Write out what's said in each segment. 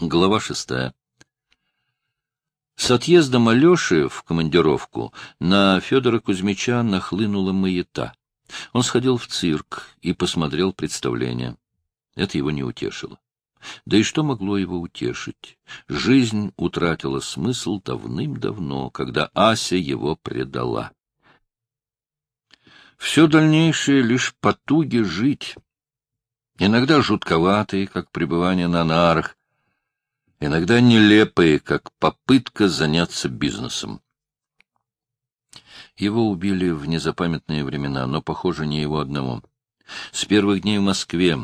Глава шестая. С отъездом Алеши в командировку на Федора Кузьмича нахлынула маята. Он сходил в цирк и посмотрел представление. Это его не утешило. Да и что могло его утешить? Жизнь утратила смысл давным-давно, когда Ася его предала. Все дальнейшее лишь потуги жить. Иногда жутковатые, как пребывание на нарах, иногда нелепые, как попытка заняться бизнесом. Его убили в незапамятные времена, но, похоже, не его одного. С первых дней в Москве,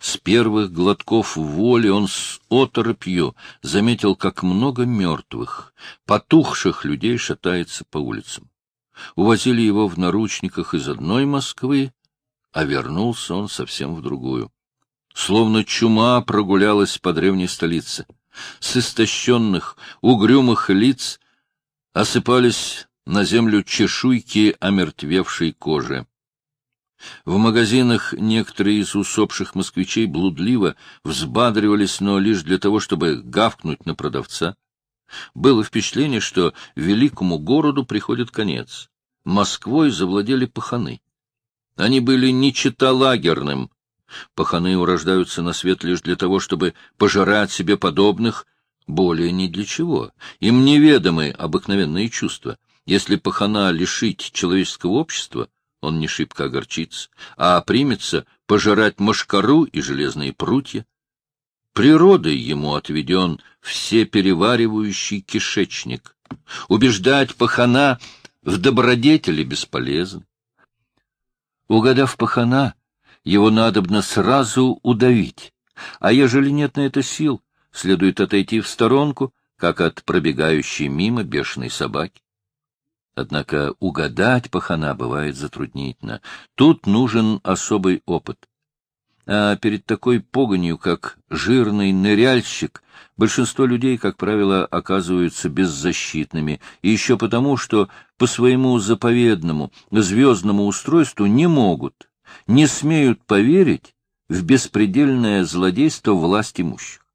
с первых глотков воли он с оторопью заметил, как много мертвых, потухших людей шатается по улицам. Увозили его в наручниках из одной Москвы, а вернулся он совсем в другую. Словно чума прогулялась по древней столице — с истощенных, угрюмых лиц осыпались на землю чешуйки омертвевшей кожи. В магазинах некоторые из усопших москвичей блудливо взбадривались, но лишь для того, чтобы гавкнуть на продавца. Было впечатление, что великому городу приходит конец. Москвой завладели паханы. Они были не чета лагерным, Паханы урождаются на свет лишь для того, чтобы пожирать себе подобных, более ни для чего. Им неведомы обыкновенные чувства. Если пахана лишить человеческого общества, он не шибко огорчится, а примется пожирать мошкару и железные прутья. Природой ему отведен все переваривающий кишечник. Убеждать пахана в добродетели бесполезно. Угадав пахана, его надобно сразу удавить, а ежели нет на это сил, следует отойти в сторонку, как от пробегающей мимо бешеной собаки. Однако угадать пахана бывает затруднительно. Тут нужен особый опыт. А перед такой погонью, как жирный ныряльщик, большинство людей, как правило, оказываются беззащитными, и еще потому, что по своему заповедному звездному устройству не могут не смеют поверить в беспредельное злодейство власть имущих.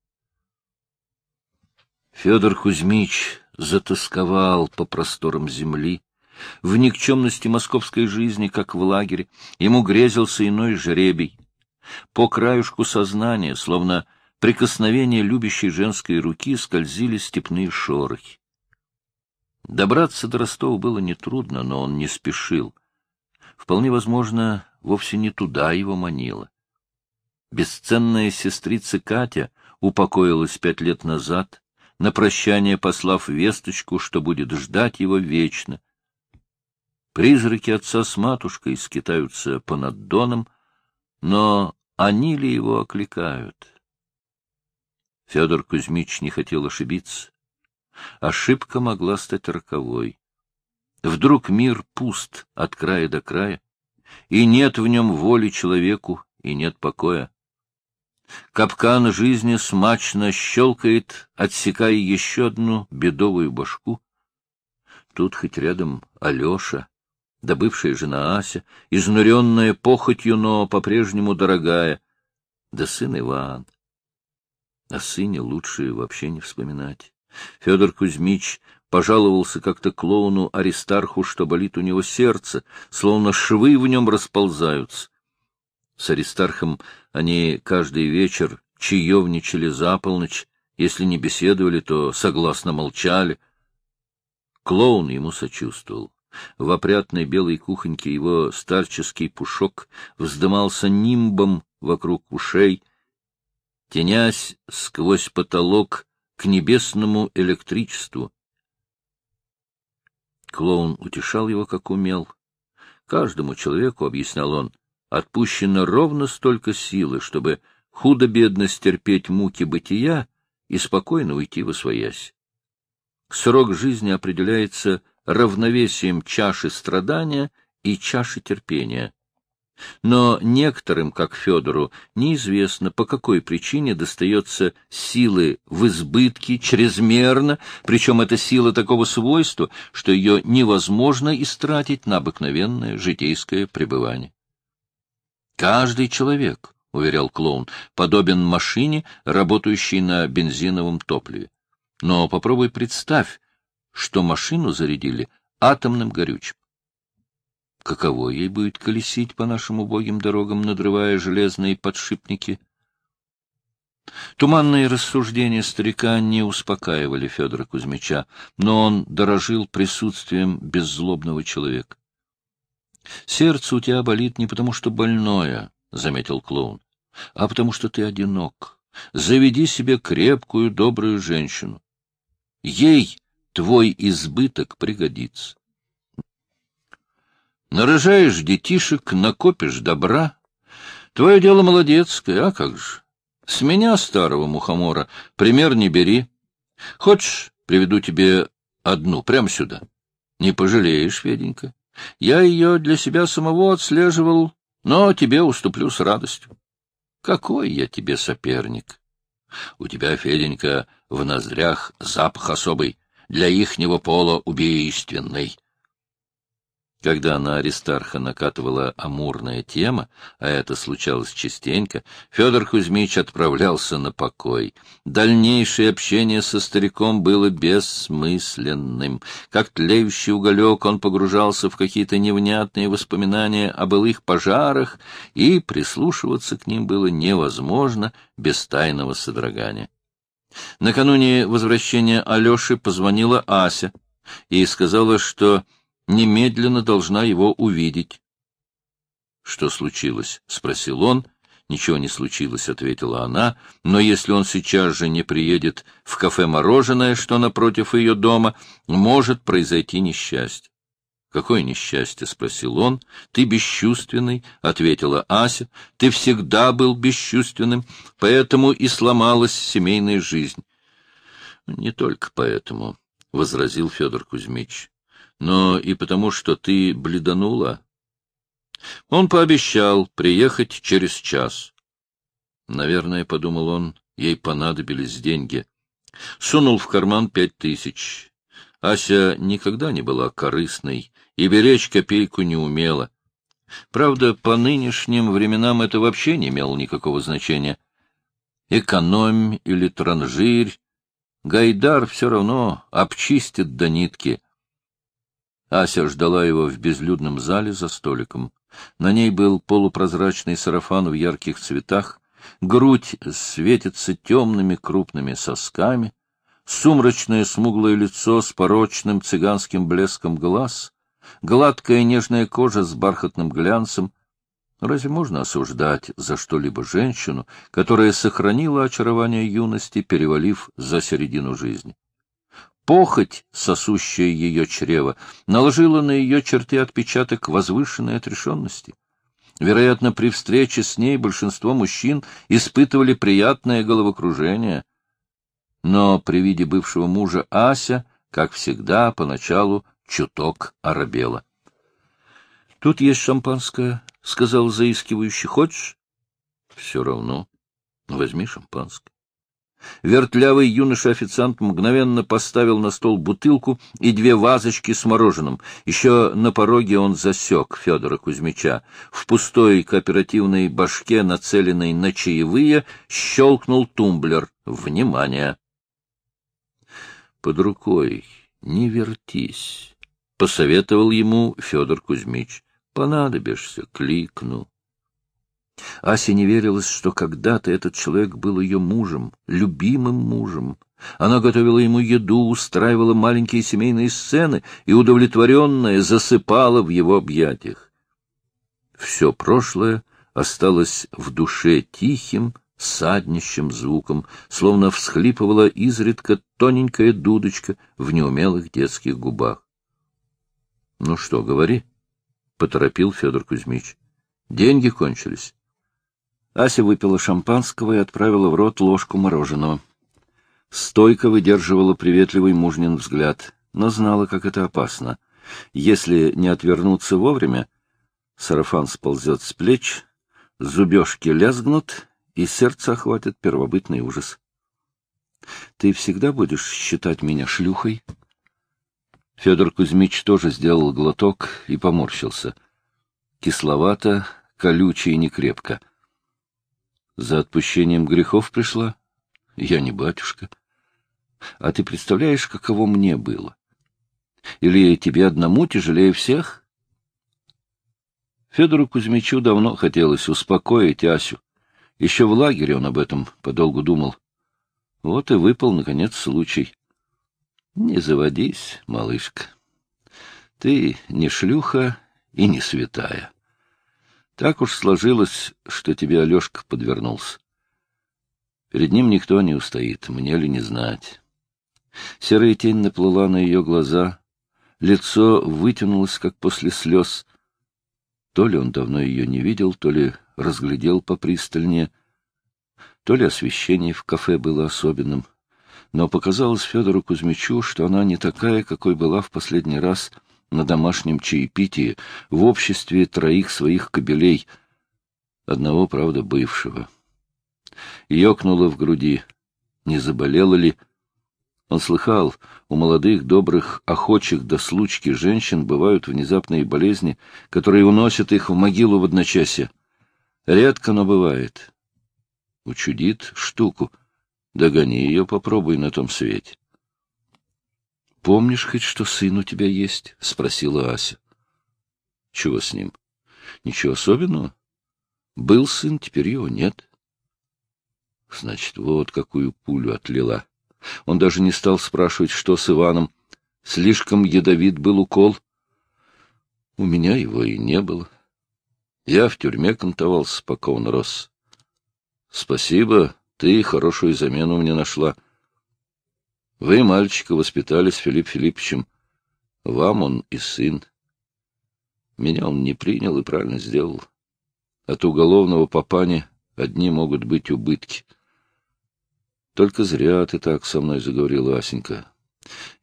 Федор Кузьмич затасковал по просторам земли, в никчемности московской жизни, как в лагере, ему грезился иной жребий. По краюшку сознания, словно прикосновение любящей женской руки, скользили степные шорохи. Добраться до Ростова было нетрудно, но он не спешил. Вполне возможно, вовсе не туда его манила. Бесценная сестрица Катя упокоилась пять лет назад, на прощание послав весточку, что будет ждать его вечно. Призраки отца с матушкой скитаются по наддонам, но они ли его окликают? Федор Кузьмич не хотел ошибиться. Ошибка могла стать роковой. Вдруг мир пуст от края до края, и нет в нем воли человеку, и нет покоя. Капкан жизни смачно щелкает, отсекая еще одну бедовую башку. Тут хоть рядом Алеша, да бывшая жена Ася, изнуренная похотью, но по-прежнему дорогая, да сын Иван. О сыне лучше вообще не вспоминать. Федор Кузьмич Пожаловался как-то клоуну Аристарху, что болит у него сердце, словно швы в нем расползаются. С Аристархом они каждый вечер чаевничали за полночь, если не беседовали, то согласно молчали. Клоун ему сочувствовал. В опрятной белой кухоньке его старческий пушок вздымался нимбом вокруг ушей, тенясь сквозь потолок к небесному электричеству. Клоун утешал его, как умел. Каждому человеку, — объяснял он, — отпущено ровно столько силы, чтобы худо-бедно стерпеть муки бытия и спокойно уйти во своясь. Срок жизни определяется равновесием чаши страдания и чаши терпения. Но некоторым, как Федору, неизвестно, по какой причине достается силы в избытке чрезмерно, причем эта сила такого свойства, что ее невозможно истратить на обыкновенное житейское пребывание. Каждый человек — уверял клоун, — подобен машине, работающей на бензиновом топливе. Но попробуй представь, что машину зарядили атомным горючим. Каково ей будет колесить по нашим убогим дорогам, надрывая железные подшипники? Туманные рассуждения старика не успокаивали Федора Кузьмича, но он дорожил присутствием беззлобного человека. — Сердце у тебя болит не потому, что больное, — заметил клоун, — а потому, что ты одинок. Заведи себе крепкую, добрую женщину. Ей твой избыток пригодится. Нарожаешь детишек, накопишь добра. Твое дело молодецкое, а как же? С меня, старого мухомора, пример не бери. Хочешь, приведу тебе одну, прямо сюда? Не пожалеешь, Феденька. Я ее для себя самого отслеживал, но тебе уступлю с радостью. Какой я тебе соперник? У тебя, Феденька, в ноздрях запах особый, для ихнего пола убийственный. Когда на Аристарха накатывала амурная тема, а это случалось частенько, Федор Кузьмич отправлялся на покой. Дальнейшее общение со стариком было бессмысленным. Как тлеющий уголек он погружался в какие-то невнятные воспоминания о былых пожарах, и прислушиваться к ним было невозможно без тайного содрогания. Накануне возвращения Алеши позвонила Ася и сказала, что немедленно должна его увидеть. — Что случилось? — спросил он. — Ничего не случилось, — ответила она, — но если он сейчас же не приедет в кафе «Мороженое», что напротив ее дома, может произойти несчастье. — Какое несчастье? — спросил он. — Ты бесчувственный, — ответила Ася. — Ты всегда был бесчувственным, поэтому и сломалась семейная жизнь. — Не только поэтому, — возразил Федор Кузьмич но и потому, что ты бледанула. Он пообещал приехать через час. Наверное, — подумал он, — ей понадобились деньги. Сунул в карман пять тысяч. Ася никогда не была корыстной и беречь копейку не умела. Правда, по нынешним временам это вообще не имело никакого значения. Экономь или транжирь, Гайдар все равно обчистит до нитки. Ася ждала его в безлюдном зале за столиком. На ней был полупрозрачный сарафан в ярких цветах, грудь светится темными крупными сосками, сумрачное смуглое лицо с порочным цыганским блеском глаз, гладкая нежная кожа с бархатным глянцем. Разве можно осуждать за что-либо женщину, которая сохранила очарование юности, перевалив за середину жизни? Похоть, сосущая ее чрево, наложила на ее черты отпечаток возвышенной отрешенности. Вероятно, при встрече с ней большинство мужчин испытывали приятное головокружение. Но при виде бывшего мужа Ася, как всегда, поначалу чуток оробела. — Тут есть шампанское, — сказал заискивающий. — Хочешь? — Все равно. Возьми шампанское. Вертлявый юноша-официант мгновенно поставил на стол бутылку и две вазочки с мороженым. Еще на пороге он засек Федора Кузьмича. В пустой кооперативной башке, нацеленной на чаевые, щелкнул тумблер. Внимание! Под рукой не вертись, — посоветовал ему Федор Кузьмич. Понадобишься, кликну. Асе не верилось, что когда-то этот человек был ее мужем, любимым мужем. Она готовила ему еду, устраивала маленькие семейные сцены и, удовлетворенная, засыпала в его объятиях. Все прошлое осталось в душе тихим, саднищим звуком, словно всхлипывала изредка тоненькая дудочка в неумелых детских губах. — Ну что, говори, — поторопил Федор Кузьмич. — Деньги кончились. Ася выпила шампанского и отправила в рот ложку мороженого. Стойко выдерживала приветливый мужнин взгляд, но знала, как это опасно. Если не отвернуться вовремя, сарафан сползет с плеч, зубежки лязгнут, и сердце охватит первобытный ужас. — Ты всегда будешь считать меня шлюхой? Федор Кузьмич тоже сделал глоток и поморщился. Кисловато, колюче и некрепко. — За отпущением грехов пришла? Я не батюшка. А ты представляешь, каково мне было? Или тебе одному тяжелее всех? Федору Кузьмичу давно хотелось успокоить Асю. Еще в лагере он об этом подолгу думал. Вот и выпал, наконец, случай. Не заводись, малышка. Ты не шлюха и не святая. Так уж сложилось, что тебе Алешка подвернулся. Перед ним никто не устоит, мне ли не знать. Серая тень наплыла на ее глаза, лицо вытянулось, как после слез. То ли он давно ее не видел, то ли разглядел попристальнее, то ли освещение в кафе было особенным. Но показалось Федору Кузьмичу, что она не такая, какой была в последний раз — на домашнем чаепитии в обществе троих своих кобелей, одного, правда, бывшего. Ёкнуло в груди, не заболела ли. Он слыхал, у молодых, добрых, охочих до случки женщин бывают внезапные болезни, которые уносят их в могилу в одночасье. Редко, но бывает. Учудит штуку. Догони ее, попробуй на том свете. — Помнишь хоть, что сын у тебя есть? — спросила Ася. — Чего с ним? — Ничего особенного. Был сын, теперь его нет. Значит, вот какую пулю отлила. Он даже не стал спрашивать, что с Иваном. Слишком ядовит был укол. У меня его и не было. Я в тюрьме кантовался, пока он рос. Спасибо, ты хорошую замену мне нашла. Вы, мальчика, воспитали с Филипп Филипповичем. Вам он и сын. Меня он не принял и правильно сделал. От уголовного папани одни могут быть убытки. Только зря ты так со мной заговорила, Асенька.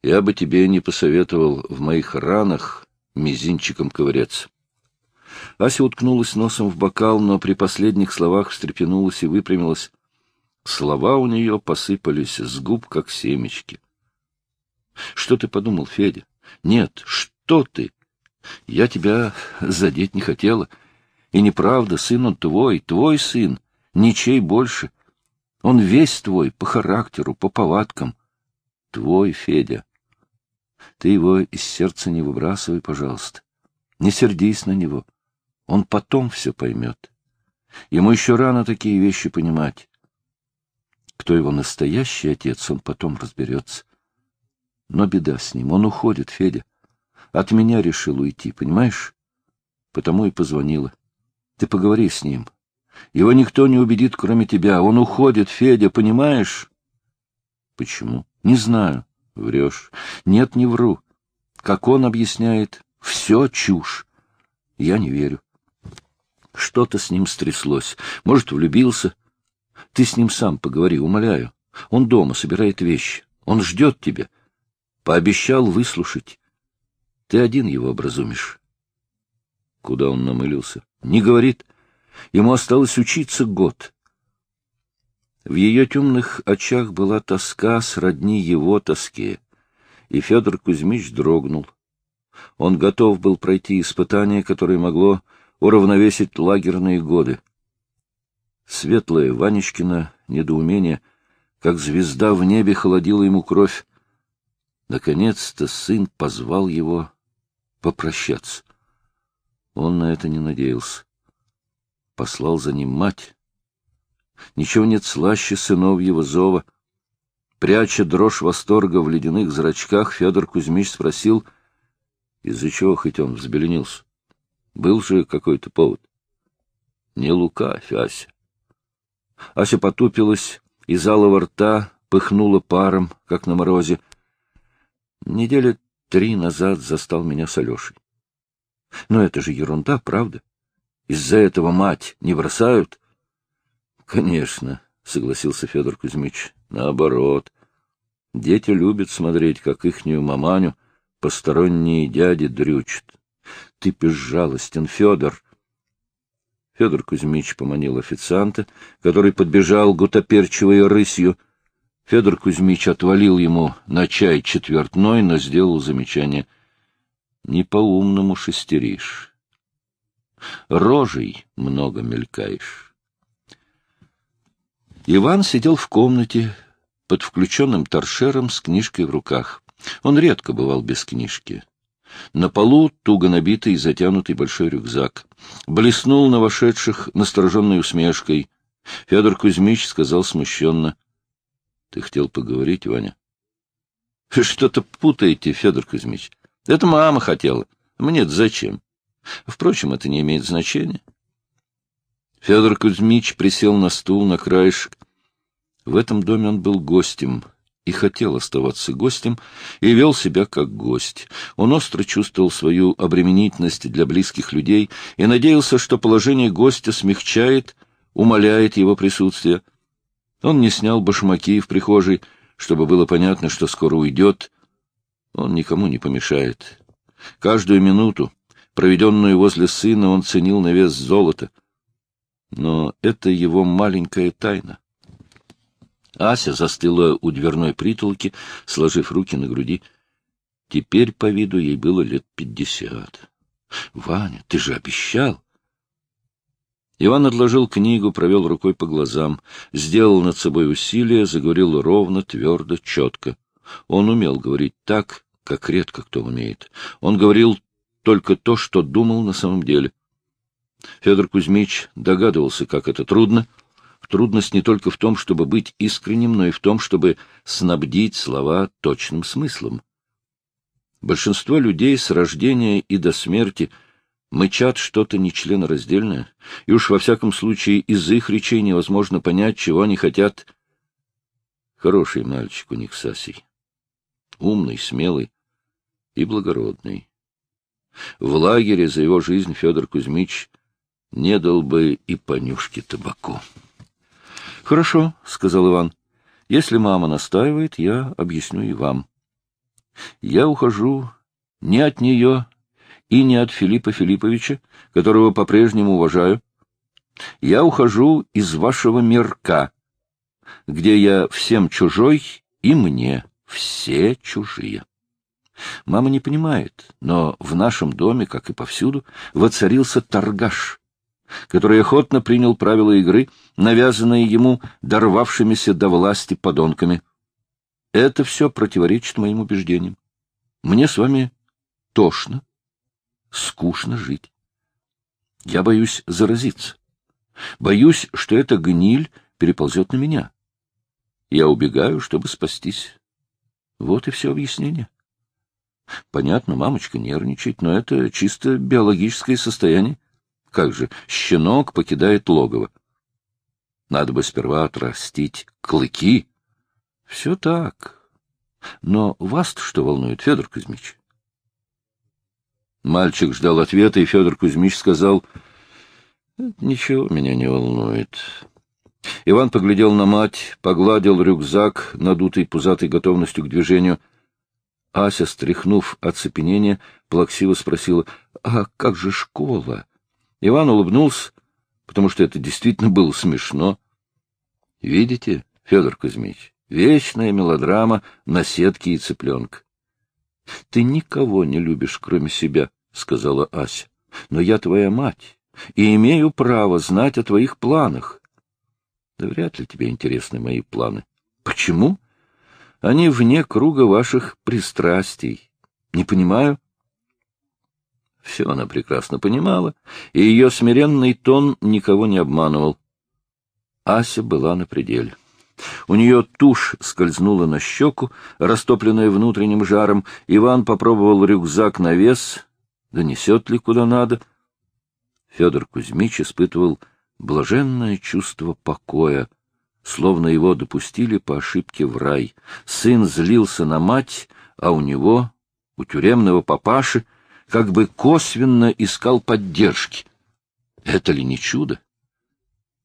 Я бы тебе не посоветовал в моих ранах мизинчиком ковыряться. Ася уткнулась носом в бокал, но при последних словах встрепенулась и выпрямилась. Слова у нее посыпались с губ, как семечки. — Что ты подумал, Федя? — Нет, что ты? Я тебя задеть не хотела. И неправда, сын он твой, твой сын, ничей больше. Он весь твой, по характеру, по повадкам. Твой, Федя. Ты его из сердца не выбрасывай, пожалуйста. Не сердись на него. Он потом все поймет. Ему еще рано такие вещи понимать. Кто его настоящий отец, он потом разберется. Но беда с ним, он уходит, Федя. От меня решил уйти, понимаешь? Потому и позвонила. Ты поговори с ним. Его никто не убедит, кроме тебя. Он уходит, Федя, понимаешь? Почему? Не знаю. Врешь. Нет, не вру. Как он объясняет, все чушь. Я не верю. Что-то с ним стряслось. Может, влюбился, ты с ним сам поговори, умоляю. Он дома собирает вещи. Он ждет тебя. Пообещал выслушать. Ты один его образумишь. Куда он намылился? Не говорит. Ему осталось учиться год. В ее темных очах была тоска сродни его тоске, и Федор Кузьмич дрогнул. Он готов был пройти испытание, которое могло уравновесить лагерные годы. Светлое Ванечкина недоумение, как звезда в небе, холодила ему кровь. Наконец-то сын позвал его попрощаться. Он на это не надеялся. Послал за ним мать. Ничего нет слаще сыновьего зова. Пряча дрожь восторга в ледяных зрачках, Федор Кузьмич спросил, из-за чего хоть он взбеленился. Был же какой-то повод. Не лука, Ася. Ася потупилась, из алого рта пыхнула паром, как на морозе. Недели три назад застал меня с Алешей. Но это же ерунда, правда? Из-за этого мать не бросают? — Конечно, — согласился Федор Кузьмич, — наоборот. Дети любят смотреть, как ихнюю маманю посторонние дяди дрючат. Ты безжалостен, Федор. Федор Кузьмич поманил официанта, который подбежал гутоперчивой рысью. Федор Кузьмич отвалил ему на чай четвертной, но сделал замечание. — Не по-умному шестеришь. Рожей много мелькаешь. Иван сидел в комнате под включенным торшером с книжкой в руках. Он редко бывал без книжки. На полу туго набитый и затянутый большой рюкзак. Блеснул на вошедших настороженной усмешкой. Федор Кузьмич сказал смущенно. — Ты хотел поговорить, Ваня? — Что-то путаете, Федор Кузьмич. Это мама хотела. мне зачем? Впрочем, это не имеет значения. Федор Кузьмич присел на стул на краешек. В этом доме он был гостем и хотел оставаться гостем, и вел себя как гость. Он остро чувствовал свою обременительность для близких людей и надеялся, что положение гостя смягчает, умаляет его присутствие. Он не снял башмаки в прихожей, чтобы было понятно, что скоро уйдет. Он никому не помешает. Каждую минуту, проведенную возле сына, он ценил на вес золота — но это его маленькая тайна. Ася застыла у дверной притолки, сложив руки на груди. Теперь, по виду, ей было лет пятьдесят. — Ваня, ты же обещал! Иван отложил книгу, провел рукой по глазам, сделал над собой усилие, заговорил ровно, твердо, четко. Он умел говорить так, как редко кто умеет. Он говорил только то, что думал на самом деле. Федор Кузьмич догадывался, как это трудно. Трудность не только в том, чтобы быть искренним, но и в том, чтобы снабдить слова точным смыслом. Большинство людей с рождения и до смерти мычат что-то нечленораздельное, и уж во всяком случае из их речей невозможно понять, чего они хотят. Хороший мальчик у них Сасий. Умный, смелый и благородный. В лагере за его жизнь Федор Кузьмич не дал бы и понюшки табаку. — Хорошо, — сказал Иван. — Если мама настаивает, я объясню и вам. Я ухожу не от нее и не от Филиппа Филипповича, которого по-прежнему уважаю. Я ухожу из вашего мирка, где я всем чужой и мне все чужие. Мама не понимает, но в нашем доме, как и повсюду, воцарился торгаш — который охотно принял правила игры, навязанные ему дорвавшимися до власти подонками. Это все противоречит моим убеждениям. Мне с вами тошно, скучно жить. Я боюсь заразиться. Боюсь, что эта гниль переползет на меня. Я убегаю, чтобы спастись. Вот и все объяснение. Понятно, мамочка нервничает, но это чисто биологическое состояние. Как же, щенок покидает логово. Надо бы сперва отрастить клыки. Все так. Но вас-то что волнует, Федор Кузьмич? Мальчик ждал ответа, и Федор Кузьмич сказал, «Ничего меня не волнует». Иван поглядел на мать, погладил рюкзак, надутый пузатой готовностью к движению. Ася, стряхнув оцепенение, плаксиво спросила, «А как же школа?» Иван улыбнулся, потому что это действительно было смешно. — Видите, Федор Кузьмич, вечная мелодрама на сетке и цыпленка. — Ты никого не любишь, кроме себя, — сказала Ася. — Но я твоя мать и имею право знать о твоих планах. Да вряд ли тебе интересны мои планы. Почему? Они вне круга ваших пристрастий. Не понимаю, все она прекрасно понимала, и ее смиренный тон никого не обманывал. Ася была на пределе. У нее тушь скользнула на щеку, растопленная внутренним жаром. Иван попробовал рюкзак на вес. Донесет ли куда надо? Федор Кузьмич испытывал блаженное чувство покоя, словно его допустили по ошибке в рай. Сын злился на мать, а у него, у тюремного папаши, как бы косвенно искал поддержки. Это ли не чудо?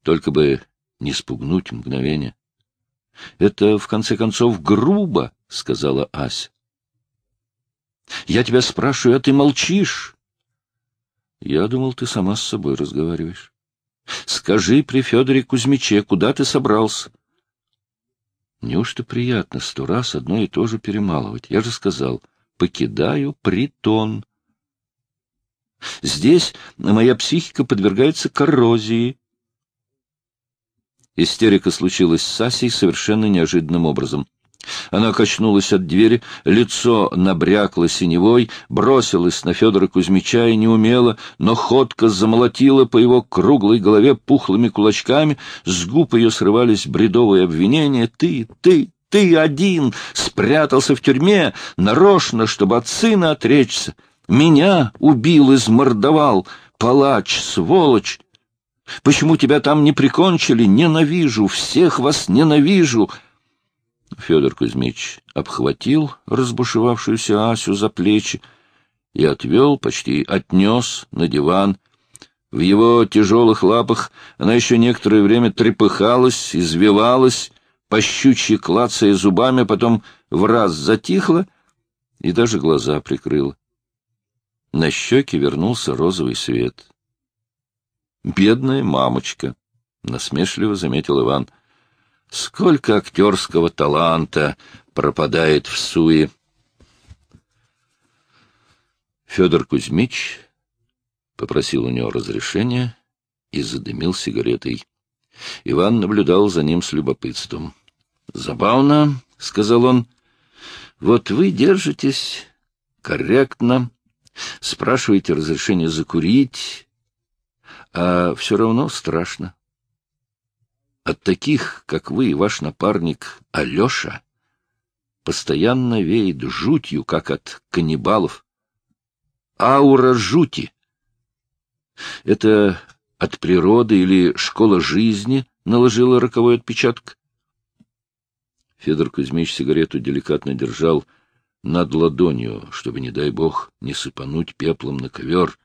Только бы не спугнуть мгновение. — Это, в конце концов, грубо, — сказала Ася. — Я тебя спрашиваю, а ты молчишь? — Я думал, ты сама с собой разговариваешь. — Скажи при Федоре Кузьмиче, куда ты собрался? — Неужто приятно сто раз одно и то же перемалывать? Я же сказал, покидаю притон. Здесь моя психика подвергается коррозии. Истерика случилась с Асей совершенно неожиданным образом. Она качнулась от двери, лицо набрякло синевой, бросилась на Федора Кузьмича и неумело, но ходко замолотила по его круглой голове пухлыми кулачками, с губ ее срывались бредовые обвинения «Ты, ты, ты один спрятался в тюрьме, нарочно, чтобы от сына отречься. Меня убил, измордовал, палач, сволочь. Почему тебя там не прикончили? Ненавижу, всех вас ненавижу!» Федор Кузьмич обхватил разбушевавшуюся Асю за плечи и отвел, почти отнес на диван. В его тяжелых лапах она еще некоторое время трепыхалась, извивалась, пощучьи клацая зубами, потом в раз затихла и даже глаза прикрыла. На щеке вернулся розовый свет. «Бедная мамочка!» — насмешливо заметил Иван. Сколько актерского таланта пропадает в суе. Федор Кузьмич попросил у него разрешения и задымил сигаретой. Иван наблюдал за ним с любопытством. — Забавно, — сказал он, — вот вы держитесь корректно, спрашиваете разрешение закурить, а все равно страшно. От таких, как вы и ваш напарник Алеша, постоянно веет жутью, как от каннибалов. Аура жути. Это от природы или школа жизни наложила роковой отпечаток? Федор Кузьмич сигарету деликатно держал над ладонью, чтобы, не дай бог, не сыпануть пеплом на ковер.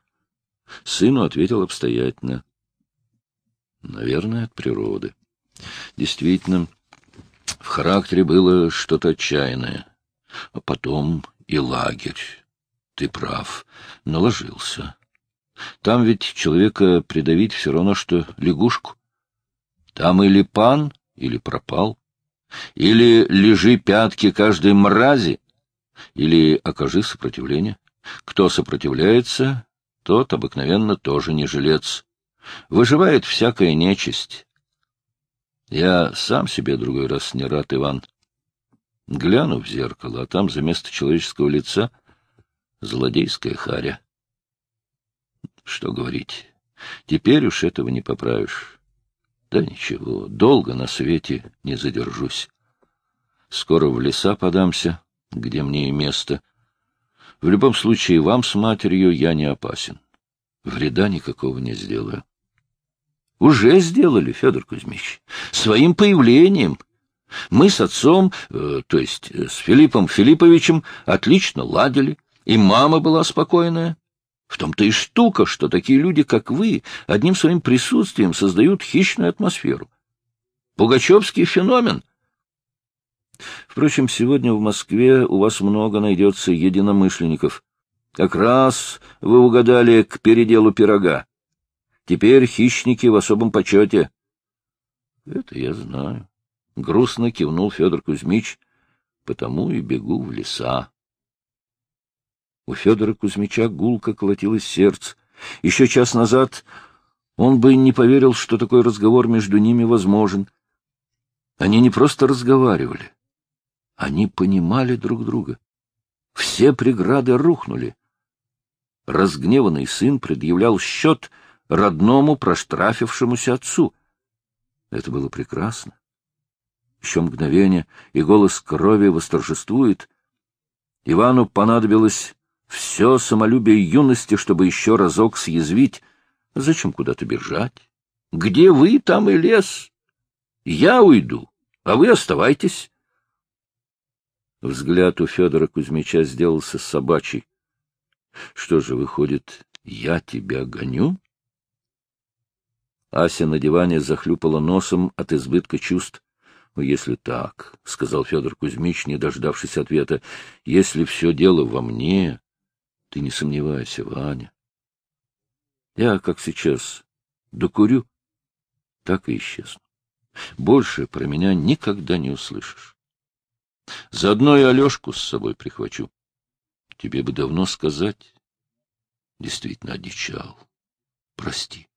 Сыну ответил обстоятельно. Наверное, от природы. Действительно, в характере было что-то отчаянное. А потом и лагерь. Ты прав, наложился. Там ведь человека придавить все равно, что лягушку. Там или пан, или пропал. Или лежи пятки каждой мрази, или окажи сопротивление. Кто сопротивляется, тот обыкновенно тоже не жилец. Выживает всякая нечисть. Я сам себе другой раз не рад, Иван. Гляну в зеркало, а там за место человеческого лица злодейская харя. Что говорить, теперь уж этого не поправишь. Да ничего, долго на свете не задержусь. Скоро в леса подамся, где мне и место. В любом случае, вам с матерью я не опасен. Вреда никакого не сделаю. Уже сделали, Федор Кузьмич, своим появлением. Мы с отцом, э, то есть э, с Филиппом Филипповичем, отлично ладили, и мама была спокойная. В том-то и штука, что такие люди, как вы, одним своим присутствием создают хищную атмосферу. Пугачевский феномен. Впрочем, сегодня в Москве у вас много найдется единомышленников. Как раз вы угадали к переделу пирога. Теперь хищники в особом почете. — Это я знаю. Грустно кивнул Федор Кузьмич. Потому и бегу в леса. У Федора Кузьмича гулко колотилось сердце. Еще час назад он бы не поверил, что такой разговор между ними возможен. Они не просто разговаривали. Они понимали друг друга. Все преграды рухнули. Разгневанный сын предъявлял счет — родному проштрафившемуся отцу. Это было прекрасно. Еще мгновение, и голос крови восторжествует. Ивану понадобилось все самолюбие юности, чтобы еще разок съязвить. Зачем куда-то бежать? Где вы, там и лес. Я уйду, а вы оставайтесь. Взгляд у Федора Кузьмича сделался собачий. Что же, выходит, я тебя гоню? Ася на диване захлюпала носом от избытка чувств. — Если так, — сказал Федор Кузьмич, не дождавшись ответа, — если все дело во мне, ты не сомневайся, Ваня. Я, как сейчас, докурю, так и исчезну. Больше про меня никогда не услышишь. Заодно и Алешку с собой прихвачу. Тебе бы давно сказать. Действительно одичал. Прости.